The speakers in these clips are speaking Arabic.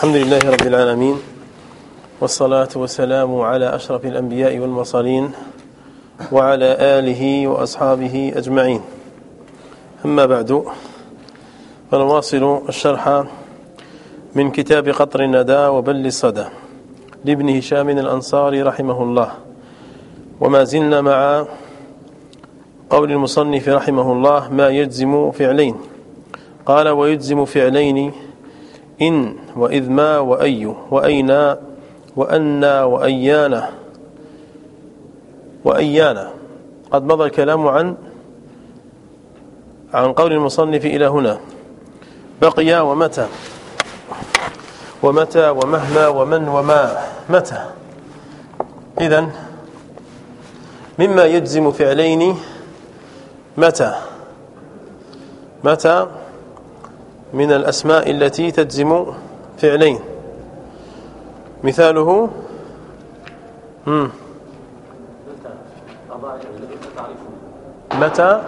الحمد لله رب العالمين والصلاة والسلام على أشرف الأنبياء والمرسلين وعلى آله وأصحابه أجمعين. أما بعد فنواصل الشرح من كتاب قطر الندى وبل الصدى لابن هشام الأنصاري رحمه الله. وما زلنا مع قول المصنف رحمه الله ما يجزم فعلين. قال ويجزم فعلين إن وإذ ما وأي وأين وأنا وأيانا وأيانا. قد مضى الكلام عن عن قول المصنف إلى هنا. بقي ومتى؟ ومتى ومهما ومن وما متى؟ إذن مما يجزم فعلين متى؟ متى من الأسماء التي تجزم فعلين. مثاله. متى؟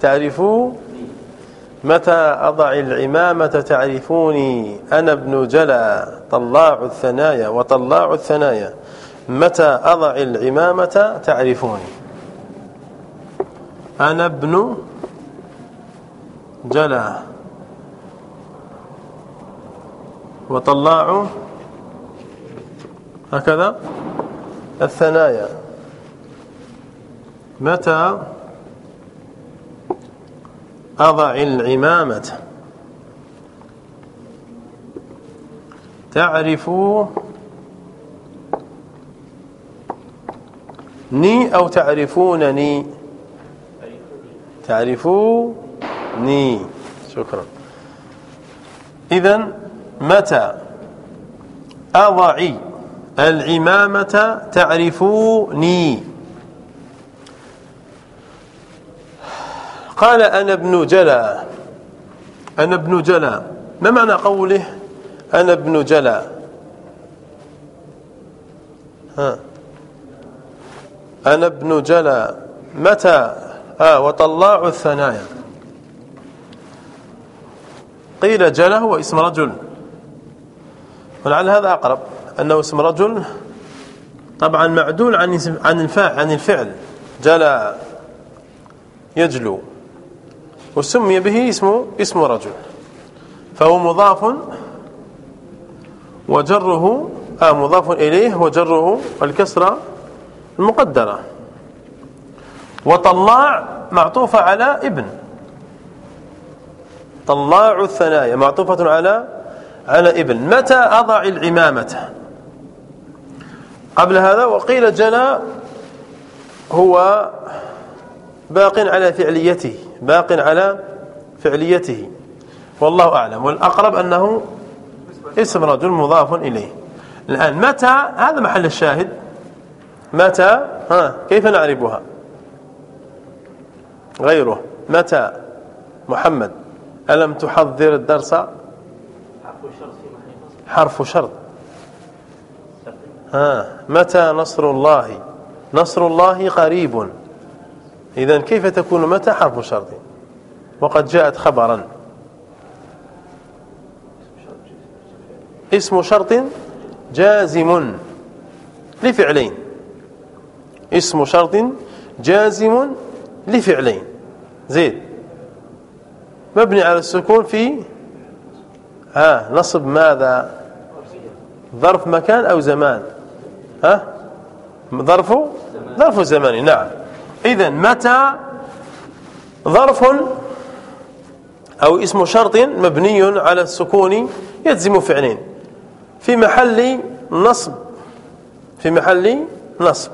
تعرفوا؟ متى أضع العمامة تعرفوني؟ أنا ابن جلا طلاع الثنايا وطلاع الثنايا. متى أضع العمامة تعرفوني؟ أنا ابن جلا. وطلاع هكذا. الثنايا. متى أضع العمامة؟ تعرف ني أو تعرفونني؟ تعرفوني. شكرا. إذا متى أضعي العمامة تعرفوني؟ قال أنا ابن جلا. أنا ابن جلا. ما معنى قوله أنا ابن جلا؟ ها. أنا ابن جلا. متى آه وطلاع الثنايا. قيل جلا هو اسم رجل. ولعل هذا أقرب أنه اسم رجل طبعا معدول عن عن الفاعل عن الفعل. جلا يجلو. وسمي به اسمه اسم رجل. فهو مضاف وجره آه مضاف إليه وجره الكسرة المقدرة. وطلاع معطوفة على ابن. طلاع الثنايا معطوفة على على ابن. متى أضع العمامة؟ قبل هذا وقيل جنى هو باق على فعليته باق على فعليته. والله أعلم. والأقرب أنه اسم رجل مضاف إليه. الآن متى؟ هذا محل الشاهد. متى؟ ها كيف نعرفها؟ غيره. متى؟ محمد. ألم تحضر الدرس؟ حرف شرط. ها متى نصر الله؟ نصر الله قريب. إذا كيف تكون متى؟ حرف شرط. وقد جاءت خبرا. اسم شرط جازم لفعلين. اسم شرط جازم لفعلين. زيد. مبني على السكون في ها نصب ماذا؟ ظرف مكان أو زمان. ها؟ ظرف؟ ظرف زمان نعم. إذا متى ظرف أو اسم شرط مبني على السكون يجزم فعلين. في محل نصب في محل نصب.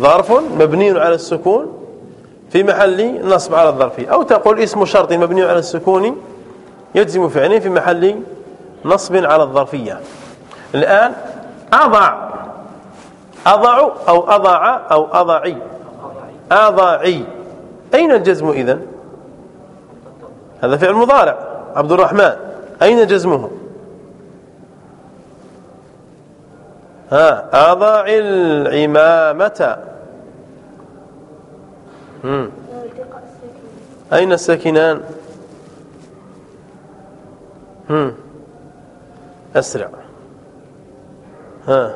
ظرف مبني على السكون في محل نصب على الظرف. أو تقول اسم شرط مبني على السكون يجزم فعلين في محل نصب على الظرفية. الآن أضع أضع أو أضع أو أضعي أضعي أين الجزم إذن؟ هذا فعل مضارع. عبد الرحمن أين جزمه؟ ها أضع العمامة. أين الساكنان؟ هم. أسرع. ها.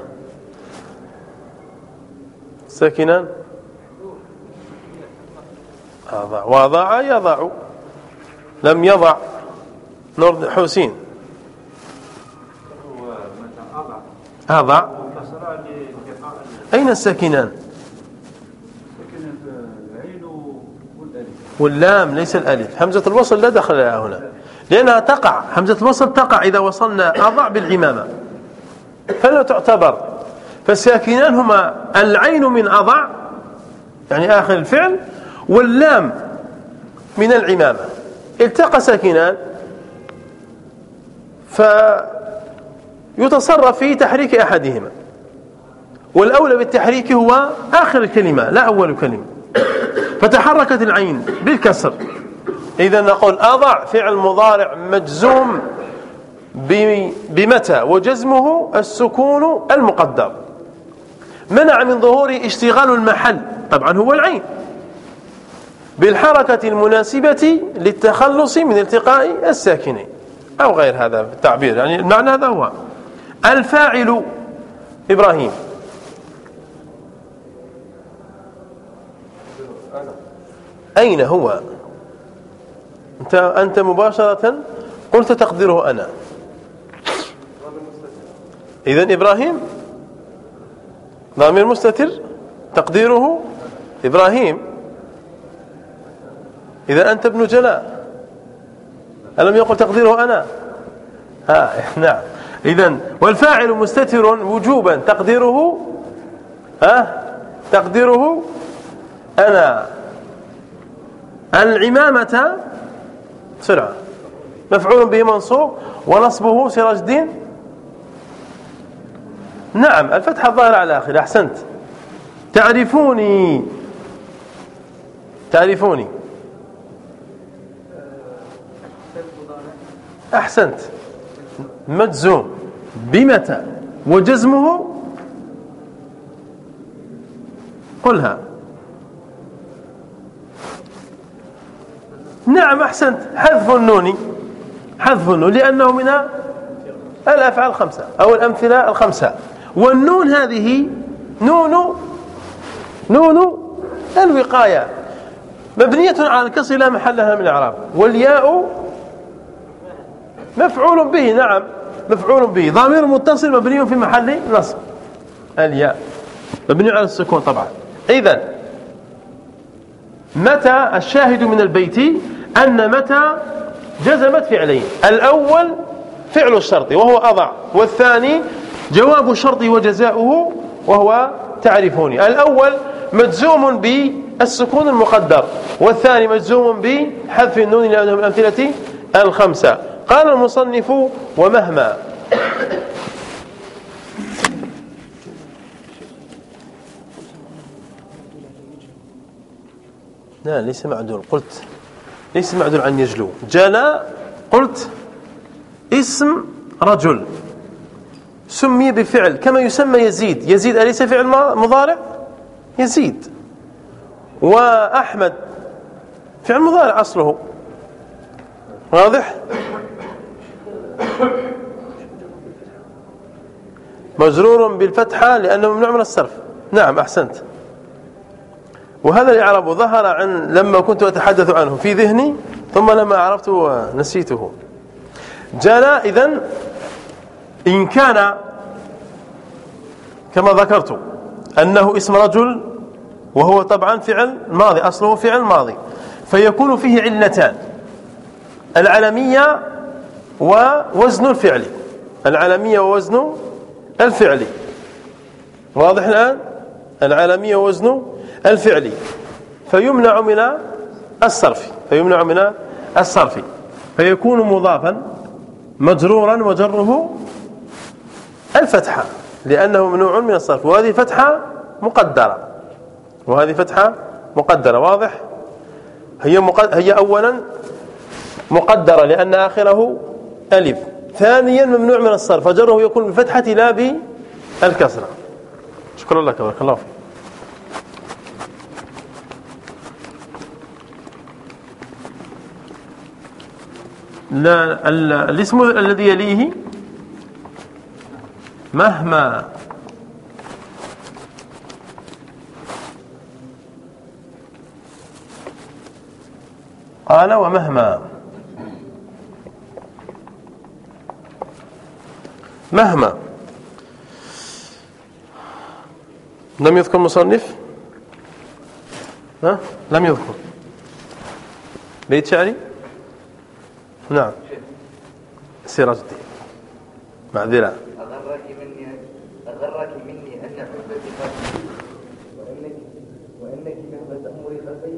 ساكنان؟ أضع. وضع يضع. لم يضع. نور حسين. أضع. أين الساكنان؟ واللام ليس الألف. همزة الوصل لا دخل لها هنا. لأنها تقع. همزة الوصل تقع إذا وصلنا أضع بالعمامة. فلا تعتبر. فالساكنان هما العين من أضع يعني آخر الفعل واللام من العمامة. التقى ساكنان. فيتصرف في تحريك أحدهما. والأولى بالتحريك هو آخر الكلمة لا أول كلمة. فتحركت العين بالكسر. إذا نقول أضع فعل مضارع مجزوم بمتى؟ وجزمه السكون المقدر. منع من ظهور اشتغال المحل. طبعا هو العين. بالحركة المناسبة للتخلص من التقاء الساكنين أو غير هذا التعبير. يعني المعنى هذا هو. الفاعل إبراهيم. أين هو؟ أنت, أنت مباشرة قلت تقدره أنا. إذن إبراهيم ضامير مستتر تقديره إبراهيم. إذا أنت ابن جلاء ألم يقل تقديره أنا؟ ها نعم. إذا والفاعل مستتر وجوبا تقديره ها تقديره أنا. العمامة سرعة مفعول به منصوب. ونصبه سراج الدين. نعم الفتحة الظاهرة على آخر أحسنت. تعرفوني. تعرفوني. أحسنت. مجزوم. بمتى؟ وجزمه؟ قلها. نعم أحسنت. حذف النون. حذف النون لأنه من الأفعال الخمسة أو الأمثلة الخمسة. والنون هذه نون نون الوقاية. مبنية على الكسر لا محل لها من الإعراب والياء مفعول به نعم مفعول به. ضمير متصل مبني في محل نصب. الياء مبني على السكون طبعا. إذا متى الشاهد من البيت؟ أن متى جزمت فعلين. الأول فعل الشرط وهو أضع والثاني جواب الشرط وجزاؤه وهو تعرفوني. الأول مجزوم بالسكون المقدر والثاني مجزوم بحذف النون لأنه من الأمثلة الخمسة. قال المصنف ومهما. لا ليس معدول قلت ليس معدول عن يجلو. جلا قلت اسم رجل. سمي بفعل كما يسمى يزيد. يزيد أليس فعل مضارع؟ يزيد. وأحمد فعل مضارع أصله. واضح؟ مجرور بالفتحة لأنه ممنوع من الصرف. نعم أحسنت. وهذا الإعراب ظهر عن لما كنت أتحدث عنه في ذهني ثم لما عرفته نسيته جاء إذن إن كان كما ذكرت أنه اسم رجل وهو طبعا فعل ماضي أصله فعل ماضي. فيكون فيه علتان العلمية ووزن الفعل. العلمية ووزن الفعل. واضح الآن؟ العالمية وزن الفعل فيمنع من الصرف فيمنع من الصرف فيكون مضافا مجرورا وجره الفتحة لأنه ممنوع من الصرف. وهذه فتحة مقدرة وهذه فتحة مقدرة واضح؟ هي. هي أولا مقدرة لأن آخره ألف. ثانيا ممنوع من الصرف فجره يكون بالفتحة لا بالكسرة. شكرا لك بارك الله فيك. لا الاسم الذي يليه مهما قال ومهما مهما. لم يذكر مصنف؟ ها؟ لم يذكر. بيت شعري؟ نعم. سيرة الدين. معذرة. أغرك مني أغرك مني أن حبتي وأنك وأنك مهما تأمري خلفي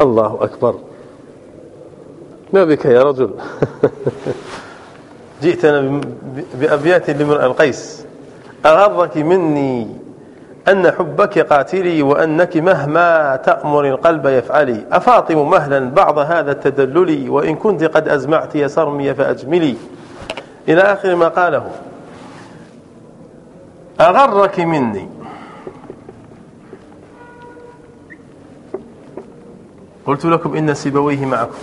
الله أكبر. ما بك يا رجل؟ جئتنا بأبيات لمرء القيس. أغرك مني أن حبك قاتلي وأنك مهما تأمر القلب يفعلي. أفاطم مهلا بعض هذا التدلل وإن كنت قد أزمعت يا سرمي فأجملي. إلى آخر ما قاله. أغرك مني. قلت لكم إن سيبويه معكم.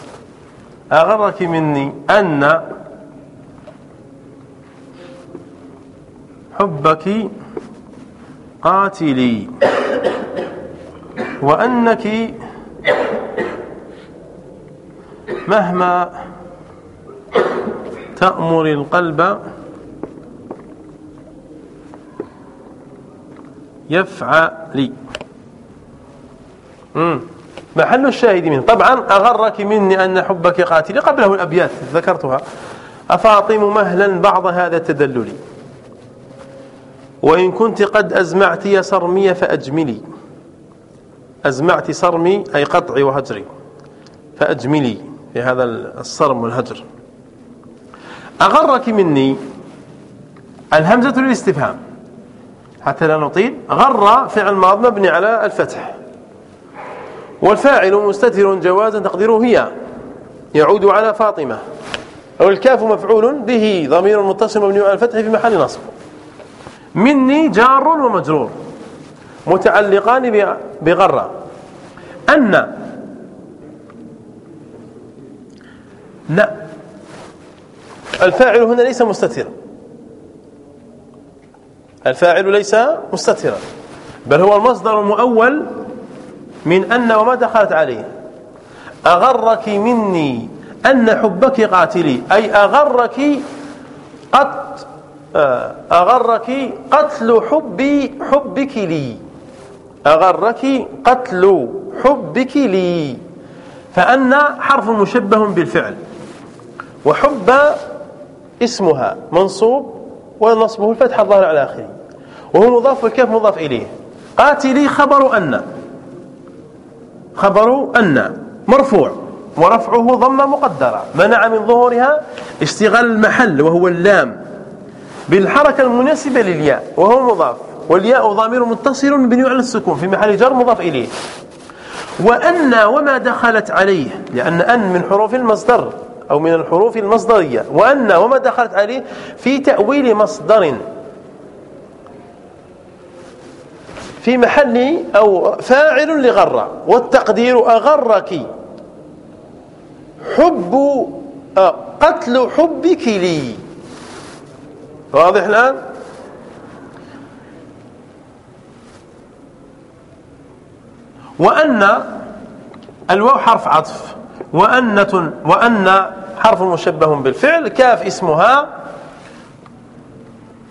أغرك مني أن حبك قاتلي. وأنك مهما تأمر القلب يفعل محل الشاهد منه. طبعا أغرك مني أن حبك قاتلي. قبله الأبيات ذكرتها. أفاطم مهلا بعض هذا التدلل. وإن كنت قد أزمعت صرمي فأجملي. أزمعت صرمي أي قطعي وهجري. فأجملي في هذا الصرم والهجر. أغرك مني الهمزة للاستفهام. حتى لا نطيل. غر فعل ماض مبني على الفتح. والفاعل مستتر جوازا تقديره هي. يعود على فاطمة. أو الكاف مفعول به. ضمير متصل مبني على الفتح في محل نصب. مني جار ومجرور متعلقان بغرة. أن لا الفاعل هنا ليس مستترا. الفاعل ليس مستترا بل هو المصدر المؤول من أن وما دخلت عليه. أغرك مني أن حبك قاتلي أي أغرك قط أغرك قتل حبي حبك لي. أغرك قتل حبك لي. فأن حرف مشبه بالفعل. وحب اسمها منصوب ونصبه الفتح الظاهر على آخره. وهو مضاف والكاف مضاف إليه. قاتلي خبر أن. خبر أن. مرفوع. ورفعه ضمة مقدرة. منع من ظهورها اشتغال المحل وهو اللام. بالحركة المناسبة للياء وهو مضاف والياء ضامير متصل بنوع السكون في محل جر مضاف إليه. وأن وما دخلت عليه لأن أن من حروف المصدر أو من الحروف المصدرية. وأن وما دخلت عليه في تأويل مصدر. في محل أو فاعل لغر والتقدير أغرك. حب آه، قتل حبك لي. واضح الآن؟ وأن الواو حرف عطف وأنة وأن حرف مشبه بالفعل كاف اسمها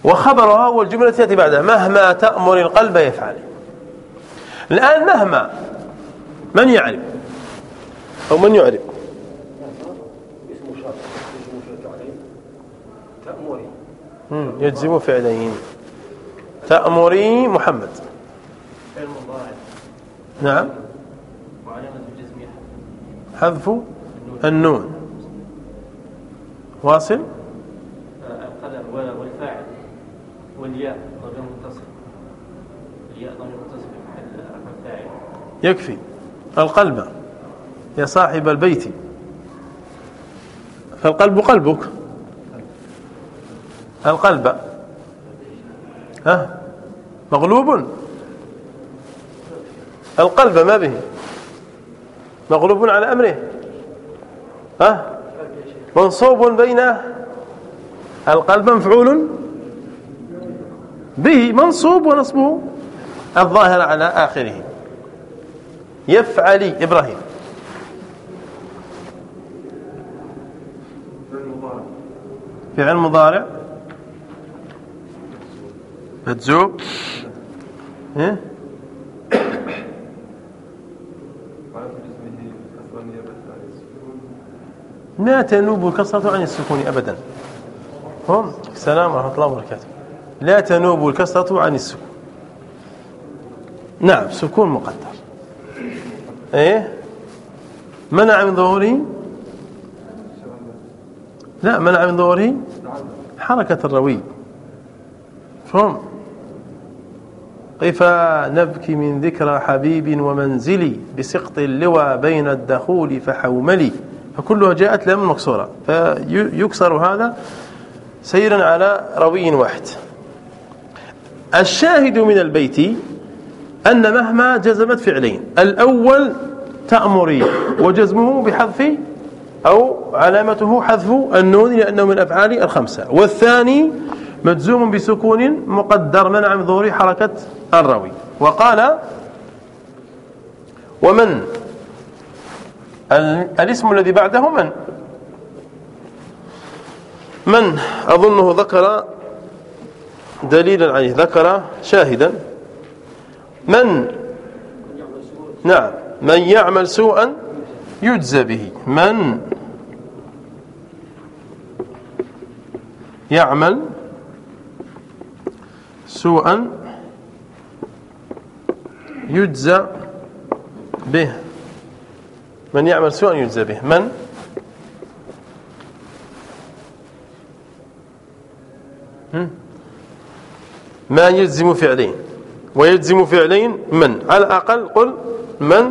وخبرها والجملة تأتي بعدها مهما تأمر القلب يفعل. الآن مهما من يعرف؟ أو من يعرف؟ يجزم فعلين. تأمري محمد. نعم. حذف النون. واصل؟ القدر والفاعل. والياء ضمير متصل. الياء ضمير متصل في محل رفع فاعل يكفي. القلب. يا صاحب البيت. فالقلب قلبك. القلب. ها؟ مغلوب. القلب ما به. مغلوب على أمره. ها؟ منصوب بين القلب مفعول به. منصوب ونصبه الظاهر على آخره. يفعلي إبراهيم. فعل مضارع. مجزوب إيه؟ لا تنوب الكسرة عن السكون أبدا. هم؟ السلام ورحمة الله وبركاته. لا تنوب الكسرة عن السكون. نعم سكون مقدر. إيه؟ منع من ظهوره لا منع من ظهوره حركة الروي. فهم؟ كيف نبكي من ذكرى حبيب ومنزلي بسقط اللوى بين الدخول فحوملي. فكلها جاءت لم مكسورة. فيكسر هذا سيرا على روي واحد. الشاهد من البيت أن مهما جزمت فعلين الأول تأمري وجزمه بحذف أو علامته حذف النون لأنه من الأفعال الخمسة. والثاني مجزوم بسكون مقدر منع من ظهور حركة الروي وقال ومن؟ الاسم الذي بعده من؟ من؟ أظنه ذكر دليلا عليه. ذكر شاهدا. من؟ نعم. من يعمل سوءا يجزى به. من؟ يعمل سوءا يجزى به. من يعمل سوءا يجزى به. من؟ ما يلزم فعلين. ويلزم فعلين من؟ على الأقل قل من؟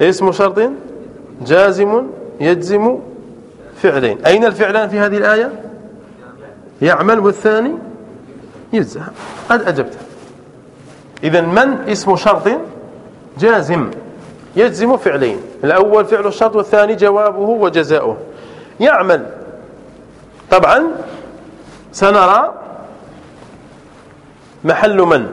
اسم شرط جازم يجزم فعلين. أين الفعلان في هذه الآية؟ يعمل والثاني يجزم قد أجبت إذا من اسم شرط؟ جازم. يجزم فعلين. الأول فعل الشرط والثاني جوابه وجزاؤه. يعمل. طبعا سنرى محل من؟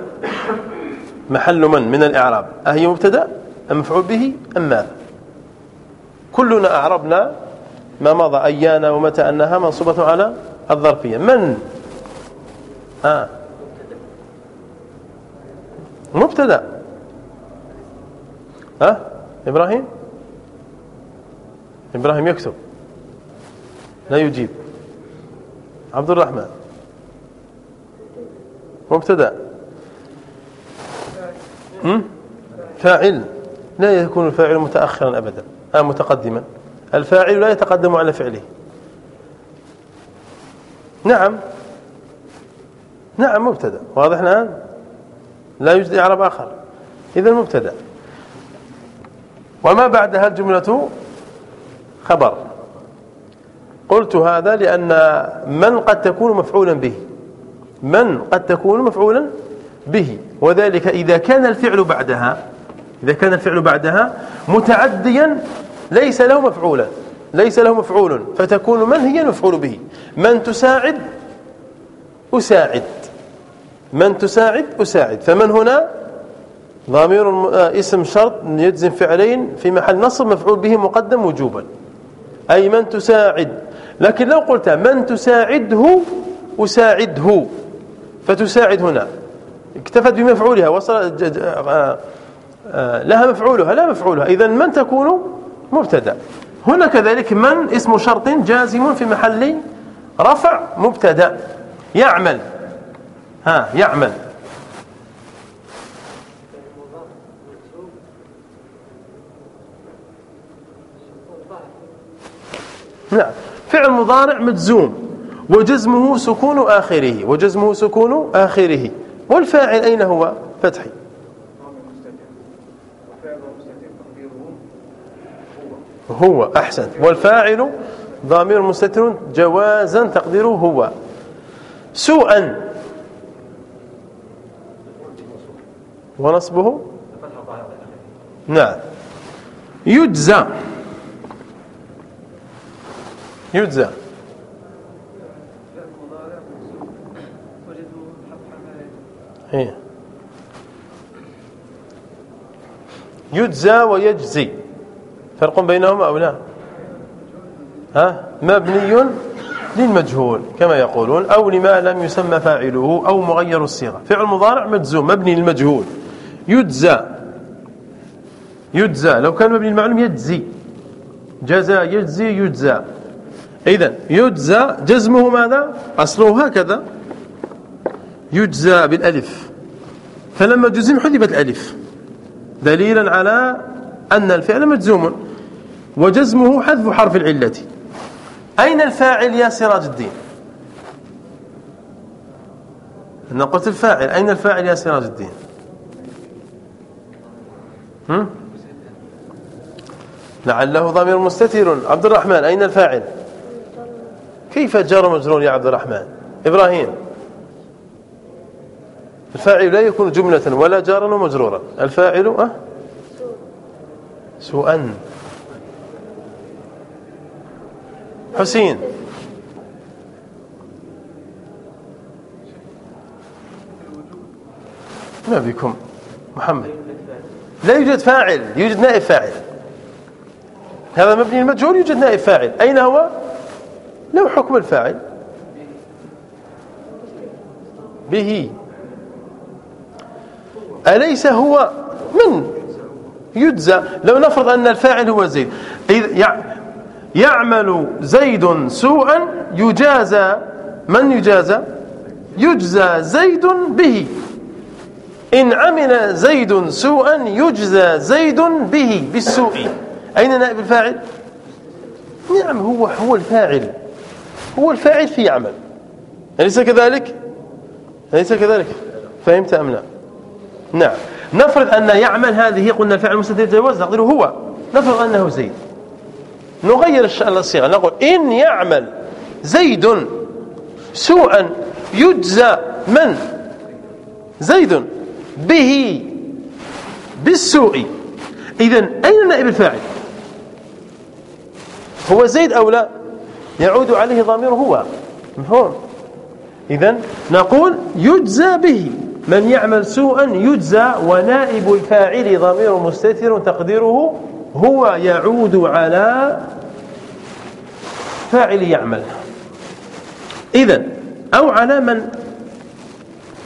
محل من من الإعراب. أهي مبتدأ؟ أم مفعول به أم ماذا؟ كلنا أعربنا ما مضى أيانا ومتى أنها منصوبة على الظرفية. من؟ آه. مبتدا. ها؟ إبراهيم؟ إبراهيم يكتب. لا يجيب. عبد الرحمن. مبتدا. فاعل. لا يكون الفاعل متأخرا أبدا. آه متقدما. الفاعل لا يتقدم على فعله. نعم. نعم مبتدا. واضح الآن؟ لا يوجد إعراب آخر إذا مبتدأ. وما بعدها الجملة خبر. قلت هذا لأن من قد تكون مفعولا به. من قد تكون مفعولا به. وذلك إذا كان الفعل بعدها إذا كان الفعل بعدها متعديا ليس له مفعولا. ليس له مفعول. فتكون من هي المفعول به؟ من تساعد؟ أساعد. من تساعد أساعد. فمن هنا ضمير آه، اسم شرط يجزم فعلين في محل نصب مفعول به مقدم وجوبا. أي من تساعد. لكن لو قلت من تساعده أساعده. فتساعد هنا. اكتفت بمفعولها. وصل آه، آه، لها مفعولها. لا مفعولها. إذا من تكون مبتدأ. هنا كذلك من اسم شرط جازم في محل رفع مبتدأ. يعمل. ها يعمل. نعم. فعل مضارع مجزوم وجزمه سكون آخره وجزمه سكون آخره. والفاعل أين هو؟ فتحي. هو أحسن. والفاعل ضامير مستتر جوازا تقديره هو. سوءا. ونصبه؟ نعم. يجزى. يجزى. إيه. يجزى ويجزي. فرق بينهما أو لا؟ ها؟ مبني للمجهول كما يقولون أو لما لم يسمى فاعله أو مغير الصيغة. فعل مضارع مجزوم مبني للمجهول. يجزى. يجزى. لو كان مبني المعلوم يجزي. جزى يجزي يجزى. إذا يجزى جزمه ماذا؟ أصله هكذا. يجزى بالألف. فلما جزم حذفت الألف دليلا على أن الفعل مجزوم. وجزمه حذف حرف العلة. أين الفاعل يا سراج الدين؟ أنا قلت الفاعل. أين الفاعل يا سراج الدين؟ هم؟ لعله ضمير مستتر. عبد الرحمن أين الفاعل؟ كيف جار مجرور يا عبد الرحمن إبراهيم. الفاعل لا يكون جملة ولا جارا ومجرورا. الفاعل أه؟ سوءا. حسين. ما بكم. محمد. لا يوجد فاعل يوجد نائب فاعل. هذا مبني المجهول يوجد نائب فاعل. أين هو؟ له حكم الفاعل. به. أليس هو من؟ يجزى. لو نفرض أن الفاعل هو زيد. يعمل زيد سوءا يجازى. من يجازى؟ يجزى زيد به. إن عمل زيد سوءا يجزى زيد به بالسوء. أين نائب الفاعل؟ نعم هو هو الفاعل. هو الفاعل في يعمل أليس كذلك؟ أليس كذلك؟ فهمت أم لا؟ نعم. نفرض أن يعمل هذه قلنا الفعل المستتر يتجاوز نقدر هو. نفرض أنه زيد. نغير الصيغة. نقول إن يعمل زيد سوءا يجزى من؟ زيد. به بالسوء. إذا أين نائب الفاعل؟ هو زيد أو لا؟ يعود عليه ضمير هو. مفهوم؟ إذا نقول يجزى به. من يعمل سوءا يجزى ونائب الفاعل ضمير مستتر تقديره هو يعود على فاعل يعمل. إذا أو على من؟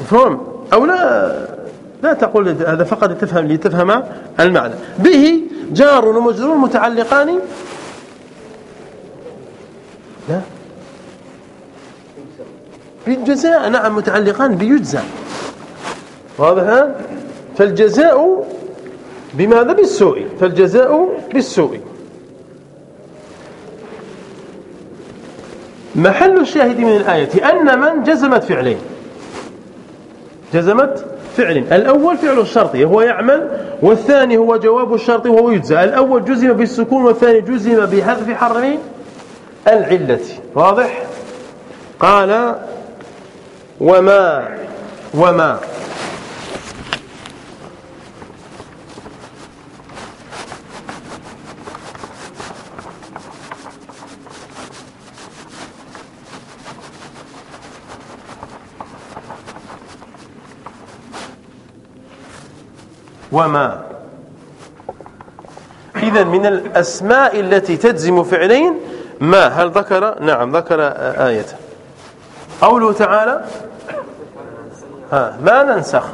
مفهوم؟ أو لا؟ لا تقول هذا فقط لتفهم لتفهم المعنى. به جار ومجرور متعلقان. لا. بالجزاء نعم متعلقان بيجزى. واضح؟ فالجزاء بماذا؟ بالسوء. فالجزاء بالسوء. محل الشاهد من الآية أن من جزمت فعلين. جزمت فعل. الأول فعل الشرط هو يعمل والثاني هو جواب الشرط وهو يجزى. الأول جزم بالسكون والثاني جزم بحذف حرف العلة. واضح؟ قال وما وما. وما. إذا من الأسماء التي تجزم فعلين ما. هل ذكر؟ نعم ذكر آية. قوله تعالى ها ما ننسخ.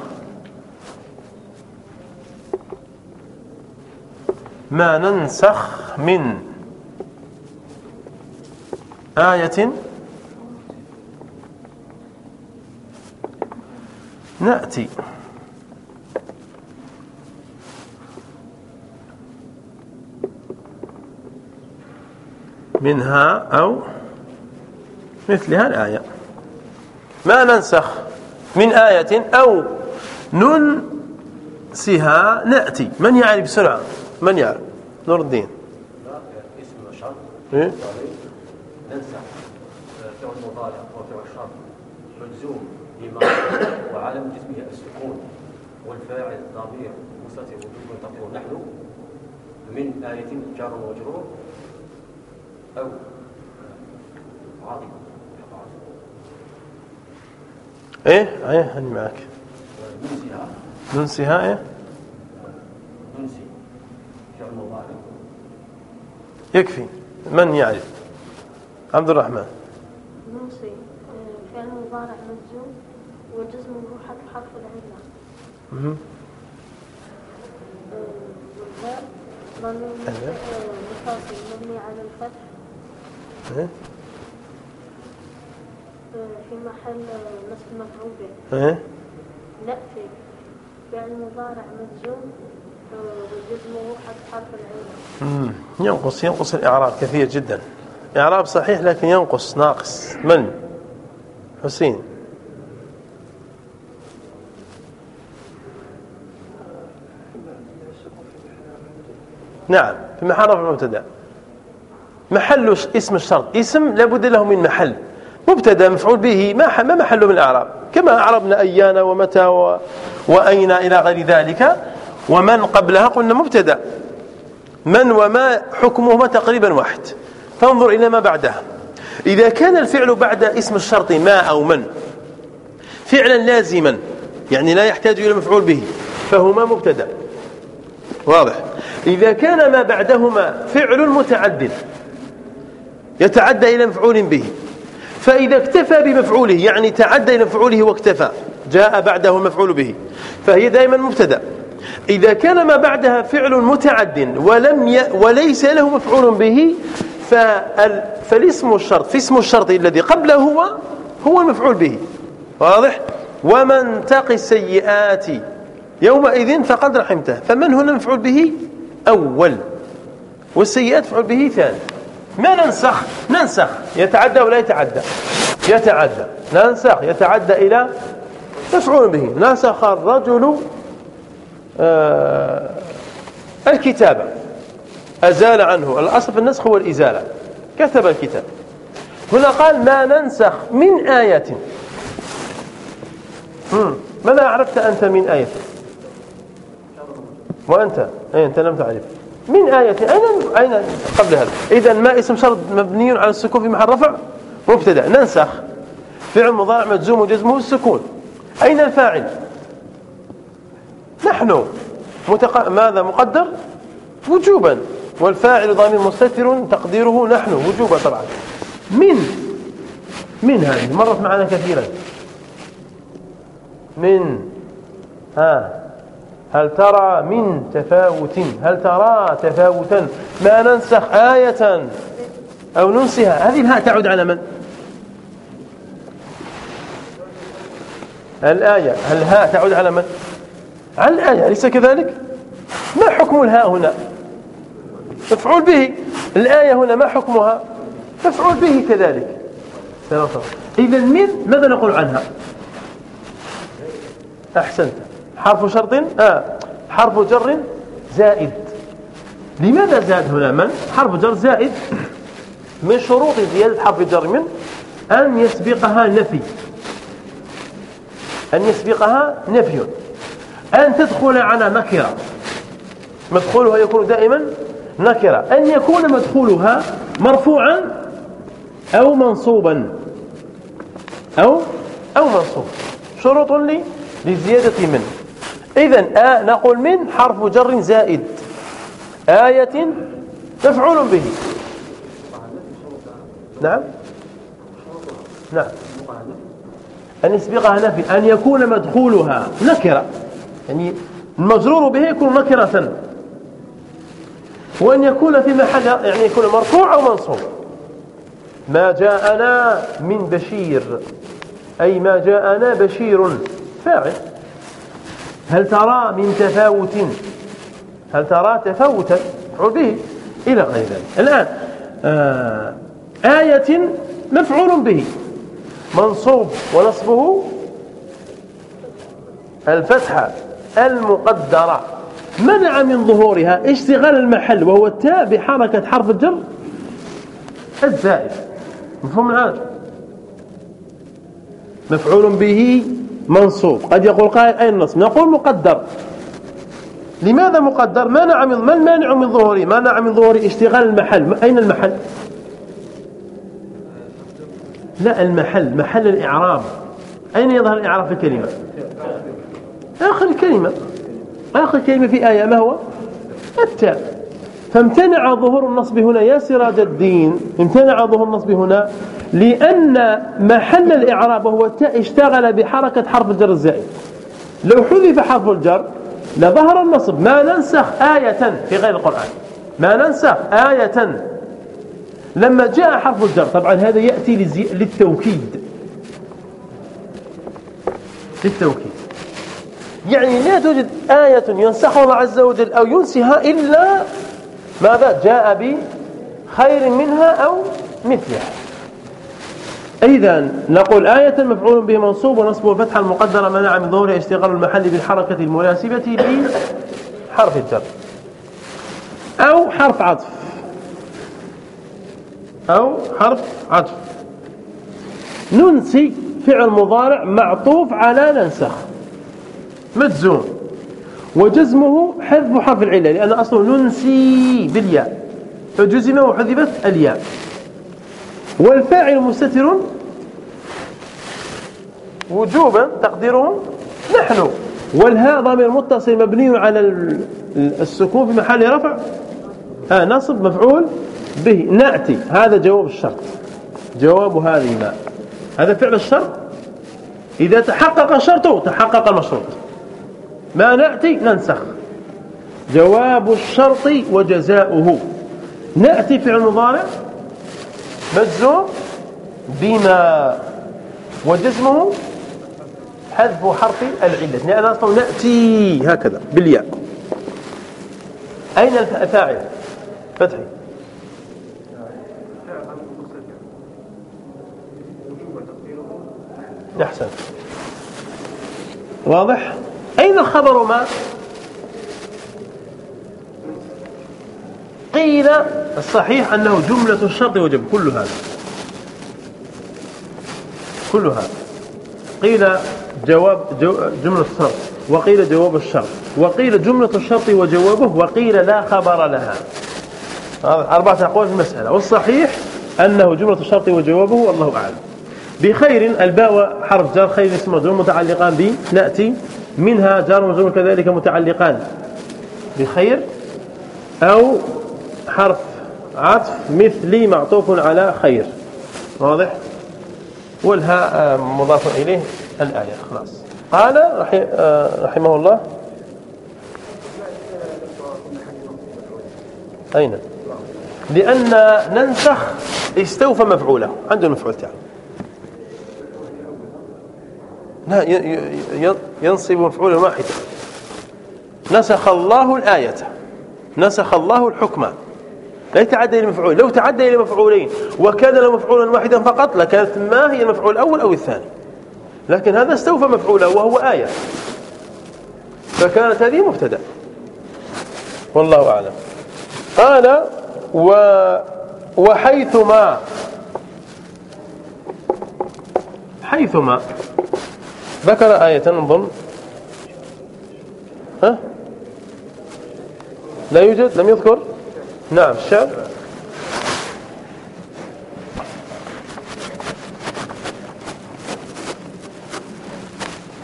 ما ننسخ من آية. نأتي. منها أو مثلها الآية. ما ننسخ من آية أو ننسها نأتي. من يعرف بسرعة؟ من يعرف؟ نور الدين. إيه؟ ننسخ فعل مضارع وفعل شرط. مجزوم بما وعلم جسمه السكون والفاعل ضمير مستتر وجوب تقول نحن من آية جار ومجرور. أو عاطفة إيه؟ إيه أنا معك. ننسيها. ننسيها إيه؟ ننسي. فعل مضارع يكفي. من يعرف؟ عبد الرحمن. ننسي. فعل مضارع مجزوم وجزم حرف حرف العلة. ضمير متصل مبني على الفتح. في محل آه، نصب مفعول به إيه؟ لا في فعل مضارع مجزوم آه، وجزمه حرف مم. ينقص ينقص الإعراب كثير جدا. إعراب صحيح لكن ينقص ناقص. من؟ حسين. نعم في محل رفع المبتدأ. محل اسم الشرط. اسم لابد له من محل. مبتدا مفعول به ما ما محله من الأعراب. كما اعربنا ايان ومتى و... وأين إلى غير ذلك. ومن قبلها قلنا مبتدا. من وما حكمهما تقريبا واحد. فانظر إلى ما بعدها. إذا كان الفعل بعد اسم الشرط ما أو من فعلا لازما يعني لا يحتاج إلى مفعول به فهما مبتدا. واضح. إذا كان ما بعدهما فعل متعد يتعدى إلى مفعول به. فإذا اكتفى بمفعوله يعني تعدى إلى مفعوله واكتفى جاء بعده المفعول به. فهي دائما مبتدأ. إذا كان ما بعدها فعل متعد ولم ي... وليس له مفعول به فال... فالاسم الشرط في اسم الشرط الذي قبله هو هو المفعول به. واضح؟ ومن تق السيئات يومئذ فقد رحمته. فمن هنا مفعول به؟ أول. والسيئات مفعول به ثاني. ما ننسخ؟ ننسخ. يتعدى ولا يتعدى؟ يتعدى. ننسخ. يتعدى إلى مفعول به. نسخ الرجل آه الكتابة أزال عنه. الأصل في النسخ هو الإزالة. كتب الكتاب. هنا قال ما ننسخ من آية. ماذا عرفت أنت من آية؟ وأنت. أي أنت لم تعرف. من آية أين؟ أين؟ قبل هذا. إذا ما اسم شرط مبني على السكون في محل رفع؟ مبتدأ. ننسخ. فعل مضارع مجزوم وجزمه السكون. أين الفاعل؟ نحن. متق... ماذا مقدر؟ وجوبا. والفاعل ضمير مستتر تقديره نحن. وجوبا طبعا. من؟ من هذه؟ مرت معنا كثيرا. من؟ ها. هل ترى من تفاوت؟ هل ترى تفاوتا؟ ما ننسخ آية أو ننسها؟ هذه الهاء تعود على من؟ الآية. هل الهاء تعود على من؟ على الآية. أليس كذلك؟ ما حكم الهاء هنا؟ مفعول به. الآية هنا ما حكمها؟ مفعول به كذلك. إذا من؟ ماذا نقول عنها؟ أحسنت. حرف شرط؟ آه. حرف جر زائد. لماذا زاد هنا من؟ حرف جر زائد. من شروط زيادة حرف جر من؟ أن يسبقها نفي. أن يسبقها نفي. أن تدخل على نكرة مدخولها يكون دائما نكرة أن يكون مدخولها مرفوعا أو منصوبا. أو أو منصوب. شروط لزيادة من. إذا آه نقول من حرف جر زائد آية مفعول به. نعم. نعم. أن يسبقها نفي أن يكون مدخولها نكرة. يعني المجرور به يكون نكرة. وأن يكون في محل يعني يكون مرفوع أو منصوب. ما جاءنا من بشير أي ما جاءنا بشير فاعل. هل ترى من تفاوت؟ هل ترى تفاوتا؟ مفعول به إلى غير ذلك. الآن آه آية مفعول به. منصوب ونصبه الفتحة المقدرة. منع من ظهورها اشتغال المحل وهو التاء بحركة حرف الجر الزائد. مفهوم الآن؟ مفعول به منصوب. قد يقول قائل أين النصب نقول مقدر. لماذا مقدر؟ منع من ما المانع من ظهوره منع من ظهور اشتغال المحل؟ أين المحل؟ لا المحل. محل الإعراب. أين يظهر الإعراب في الكلمة؟ آخر الكلمة. آخر كلمة في آية ما هو؟ التاء. فامتنع ظهور النصب هنا يا سراج الدين. امتنع ظهور النصب هنا لأن محل الإعراب وهو التاء اشتغل بحركة حرف الجر الزائد. لو حذف حرف الجر لظهر النصب. ما ننسخ آية في غير القرآن. ما ننسخ آية لما جاء حرف الجر. طبعا هذا يأتي للتوكيد. للتوكيد. يعني لا توجد آية ينسخها الله عز وجل أو ينسها إلا ماذا؟ جاء بخير منها أو مثلها. إذا نقول آية مفعول به منصوب ونصبه الفتحة المقدرة منع من ظهورها اشتغال المحل بالحركة المناسبة لحرف الجر. أو حرف عطف. أو حرف عطف. ننسي فعل مضارع معطوف على ننسخ. مجزوم. وجزمه حذف حرف العلة لأن أصله ننسي بالياء. فجزم وحذفت الياء. والفاعل مستتر؟ وجوبا تقديره نحن. والهاء ضمير متصل مبني على السكون في محل رفع؟ آه نصب مفعول به. نأتي. هذا جواب الشرط. جواب هذه ما هذا فعل الشرط؟ إذا تحقق شرطه تحقق المشروط. ما نأتي؟ ننسخ. جواب الشرط وجزاؤه. نأتي فعل مضارع؟ مجزوم بما وجزمه حذف حرف العلة. لأن أصلا نأتي هكذا بالياء. أين الفاعل؟ فتحي. أحسن. واضح؟ أين الخبر ما؟ قيل الصحيح أنه جملة الشرط وجب كل هذا. كل هذا. قيل جواب جو جملة الشرط وقيل جواب الشرط وقيل جملة الشرط وجوابه وقيل لا خبر لها. أربعة أقوال في المسألة. والصحيح أنه جملة الشرط وجوابه والله أعلم. بخير الباء حرف جر خير اسم مجرور متعلقان ب نأتي. منها جار ومجرور كذلك متعلقان. بخير أو حرف عطف مثلي معطوف على خير. واضح؟ والهاء آه، مضاف إليه الآية. خلاص. قال آه، رحمه الله. أين؟ لأن ننسخ استوفى مفعوله. عنده المفعول تعالى لا ينصب مفعولا واحدا نسخ الله الآية. نسخ الله الحكم. لا يتعدى إلى مفعول لو تعدى إلى مفعولين وكان له مفعولا واحدا فقط لكانت ما هي المفعول الأول أو الثاني. لكن هذا استوفى مفعوله وهو آية. فكانت هذه مبتدأ. والله أعلم. قال و وحيثما حيثما ذكر آية نظن ها؟ لا يوجد؟ لم يذكر؟ نعم الشعر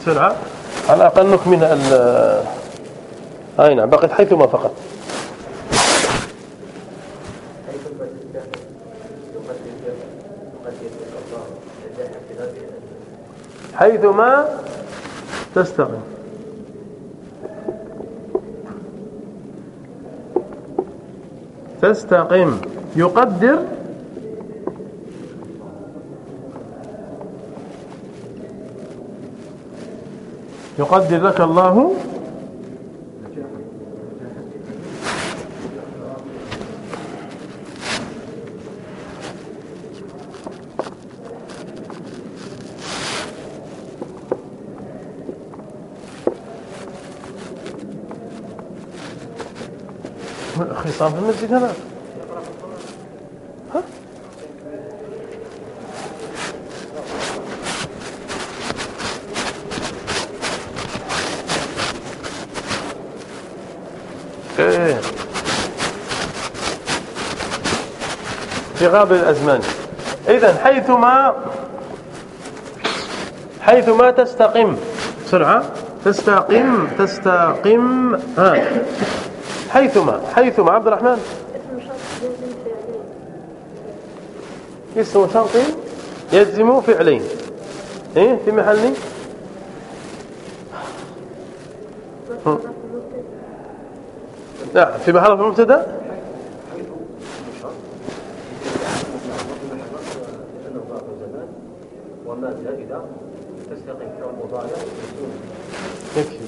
بسرعة. على الأقل نكمل أي نعم بقيت حيثما فقط. حيثما تستقم تستقم يقدر. يقدر لك الله. خصام المسجد هنا ها؟ في غابر الأزمان. إذا حيثما حيثما تستقم. بسرعة. تستقم تستقم. ها. حيثما حيثما. عبد الرحمن. اسم شرط يجزم فعلين. إيه؟ في محل في محل مجزوم يكفي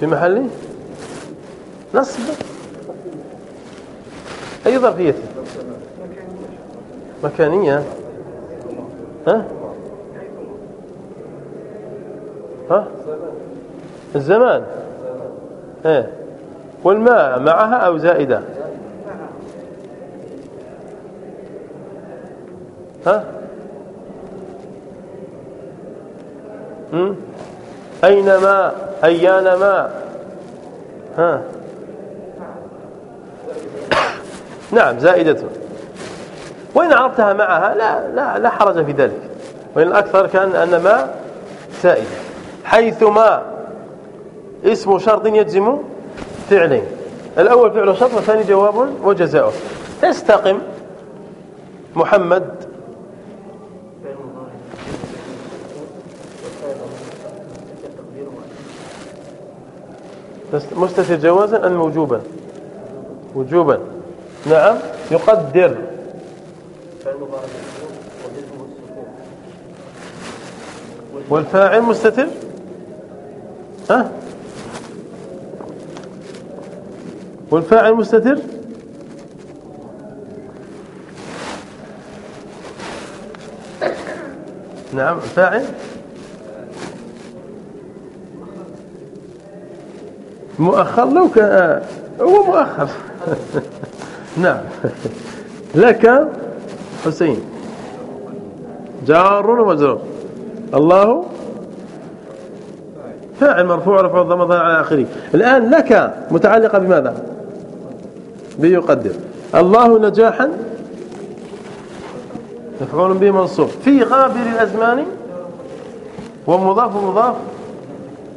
في محل؟ نصب. أي ظرفية؟ مكانية. ها؟ ها؟ الزمان. إيه. والماء معها أو زائدة؟ ها؟ هم؟ أينما أيانما ها؟ نعم زائدة. وإن عرفتها معها لا لا لا حرج في ذلك. وإن الأكثر كان أن ما زائدة حيثما اسم شرط يجزم فعلين الأول فعل شرط والثاني جواب وجزاؤه. تستقم محمد. مستتر جوازا أم وجوبا؟ وجوبا. نعم يقدر. والفاعل مستتر؟ ها؟ والفاعل مستتر؟ نعم فاعل مؤخر لو كان هو مؤخر. نعم. لك حسين. جار ومجرور. الله فاعل مرفوع رفع الضمة على آخره. الآن لك متعلقة بماذا؟ بيقدر. الله نجاحا مفعول به منصوب. في غابر الأزمان ومضاف مضاف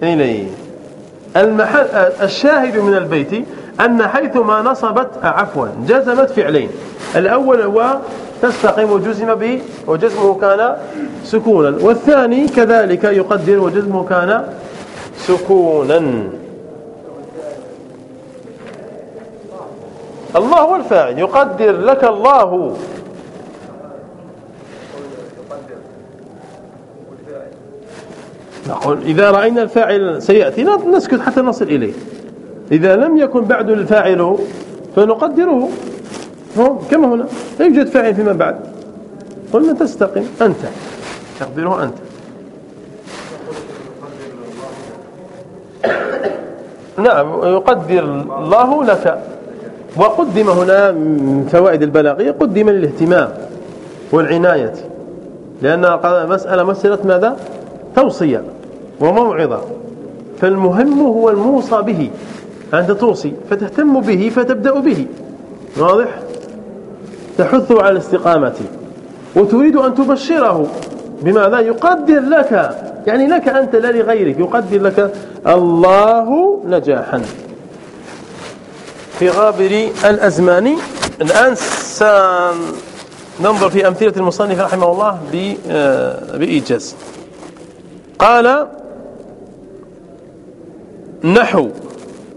إليه. المحل الشاهد من البيت أن حيثما نصبت عفوا جزمت فعلين. الأول هو تستقيم وجزم به وجزمه كان سكونا. والثاني كذلك يقدر وجزمه كان سكونا. الله هو الفاعل. يقدر لك الله. نقول إذا رأينا الفاعل سيأتي. نسكت حتى نصل إليه. إذا لم يكن بعد الفاعل فنقدره. كما هنا. لا يوجد فاعل فيما بعد. قلنا تستقم. أنت. تقدره أنت. نعم يقدر الله لك. وقدم هنا من فوائد البلاغية قدم للاهتمام والعناية. لأن مسألة مسألة ماذا؟ توصية وموعظة. فالمهم هو الموصى به. أنت توصي فتهتم به فتبدأ به. واضح؟ تحث على الاستقامة. وتريد أن تبشره. بماذا؟ يقدر لك. يعني لك أنت لا لغيرك يقدر لك الله نجاحا. في غابر الأزمان الآن سننظر في أمثلة المصنف رحمه الله بإيجاز. قال نحو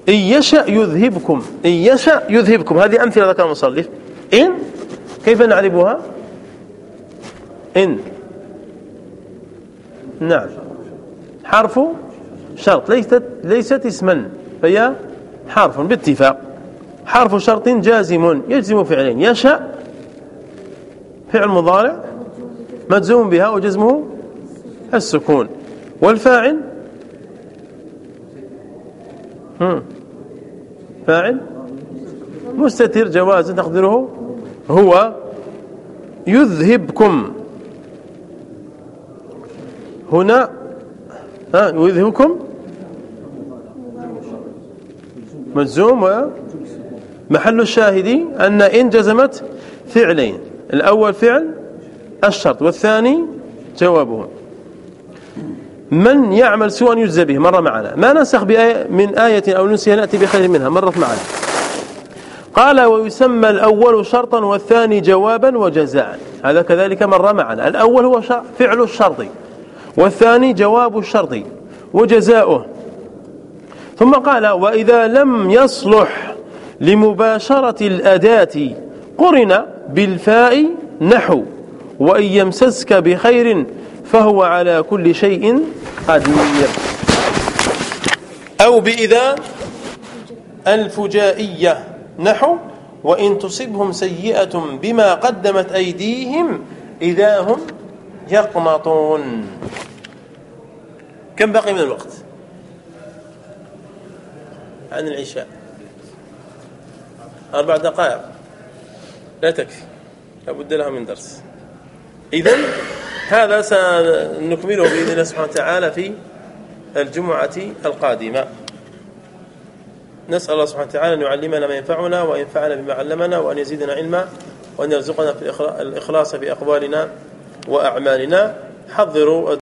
إن يشأ يذهبكم إن يشأ يذهبكم. هذه أمثلة ذكر المصنف. إن؟ كيف نعرفها؟ إن. نعم. حرف شرط ليست ليست اسما فهي حرف باتفاق. حرف شرط جازم يجزم فعلين يشاء فعل مضارع مجزوم بها وجزمه السكون. والفاعل فاعل مستتر جواز تقدره هو يذهبكم. هنا ها يذهبكم مجزوم محل الشاهد أن إن جزمت فعلين. الأول فعل الشرط والثاني جوابه من يعمل سوءا يجزى به مر معنا. ما ننسخ بآية من آية أو ننسيها نأتي بخير منها مرت معنا. قال ويسمى الأول شرطا والثاني جوابا وجزاء. هذا كذلك مر معنا. الأول هو فعل الشرط والثاني جواب الشرط وجزاؤه. ثم قال وإذا لم يصلح لمباشرة الأداة قرن بالفاء نحو وإن يمسسك بخير فهو على كل شيء قدير. أو بإذا الفجائية نحو وإن تصبهم سيئة بما قدمت أيديهم إذا هم يقمطون. كم بقي من الوقت؟ عن العشاء. أربع دقائق. لا تكفي. لابد لها من درس. إذن هذا سنكمله بإذن الله سبحانه وتعالى في الجمعة القادمة. نسأل الله سبحانه وتعالى أن يعلمنا ما ينفعنا وأن ينفعنا بما علمنا وأن يزيدنا علما وأن يرزقنا في الإخلاص في أقوالنا. وأعمالنا حضروا